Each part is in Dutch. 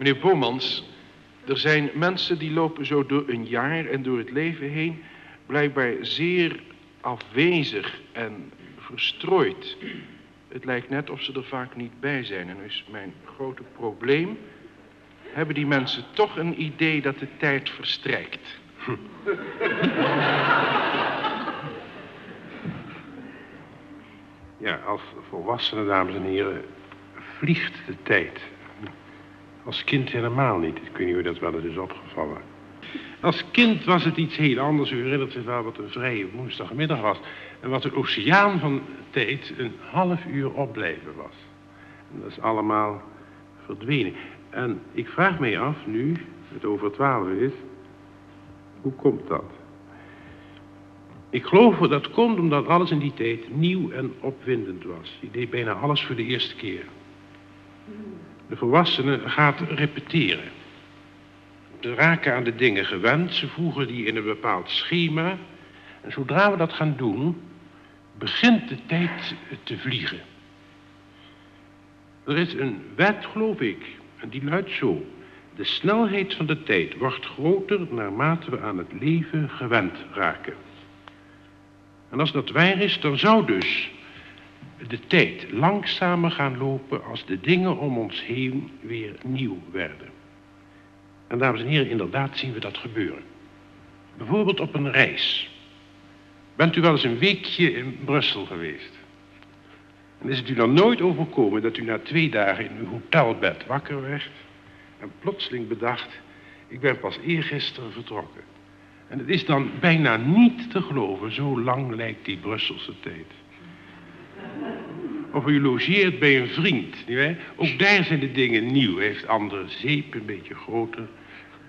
Meneer Bomans, er zijn mensen die lopen zo door een jaar en door het leven heen blijkbaar zeer afwezig en verstrooid. Het lijkt net of ze er vaak niet bij zijn. En nu is mijn grote probleem... hebben die mensen toch een idee dat de tijd verstrijkt? Ja, als volwassene, dames en heren, vliegt de tijd. Als kind helemaal niet. Ik weet niet hoe dat wel eens is opgevallen. Als kind was het iets heel anders. U herinnert zich wel wat een vrije woensdagmiddag was. En wat een oceaan van tijd een half uur opblijven was. En dat is allemaal verdwenen. En ik vraag mij af, nu het over twaalf is, hoe komt dat? Ik geloof dat dat komt omdat alles in die tijd nieuw en opwindend was. Je deed bijna alles voor de eerste keer. De volwassene gaat repeteren. Ze raken aan de dingen gewend, ze voegen die in een bepaald schema. En zodra we dat gaan doen, begint de tijd te vliegen. Er is een wet, geloof ik, en die luidt zo. De snelheid van de tijd wordt groter naarmate we aan het leven gewend raken. En als dat waar is, dan zou dus de tijd langzamer gaan lopen als de dingen om ons heen weer nieuw werden. En dames en heren, inderdaad zien we dat gebeuren. Bijvoorbeeld op een reis. Bent u wel eens een weekje in Brussel geweest? En is het u dan nooit overkomen dat u na twee dagen in uw hotelbed wakker werd en plotseling bedacht, ik ben pas eergisteren vertrokken. En het is dan bijna niet te geloven, zo lang lijkt die Brusselse tijd. Of u logeert bij een vriend, nietwaar? Ook daar zijn de dingen nieuw. Heeft andere zeep, een beetje groter.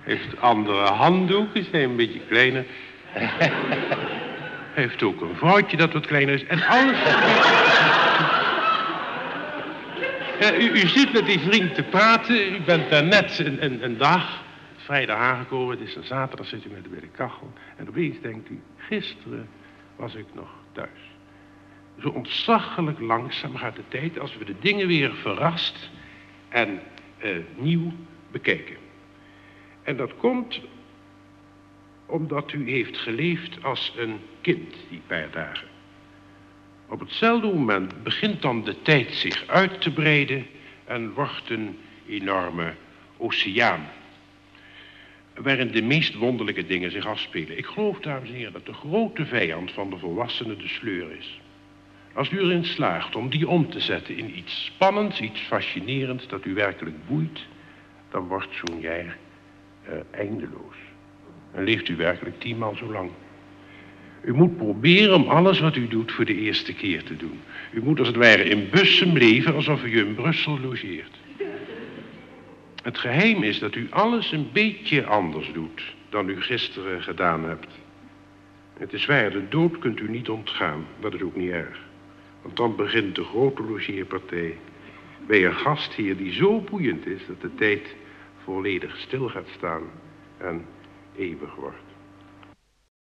Heeft andere handdoeken, zijn een beetje kleiner. Heeft ook een vrouwtje dat wat kleiner is. En alles... U, u zit met die vriend te praten. U bent daar net een, een, dag, vrijdag aangekomen. Het is een zaterdag, zit u met de kachel. En opeens denkt u, gisteren was ik nog thuis. Zo ontzaglijk langzaam gaat de tijd als we de dingen weer verrast en eh, nieuw bekijken. En dat komt omdat u heeft geleefd als een kind die paar dagen. Op hetzelfde moment begint dan de tijd zich uit te breiden en wordt een enorme oceaan. Waarin de meest wonderlijke dingen zich afspelen. Ik geloof, dames en heren, dat de grote vijand van de volwassenen de sleur is. Als u erin slaagt om die om te zetten in iets spannends, iets fascinerends dat u werkelijk boeit, dan wordt zo'n jaar uh, eindeloos. En leeft u werkelijk tienmaal zo lang. U moet proberen om alles wat u doet voor de eerste keer te doen. U moet als het ware in bussen leven alsof u in Brussel logeert. Het geheim is dat u alles een beetje anders doet dan u gisteren gedaan hebt. Het is waar, de dood kunt u niet ontgaan. Dat is ook niet erg. Want dan begint de grote logeerpartij bij een gastheer die zo boeiend is dat de tijd volledig stil gaat staan en eeuwig wordt.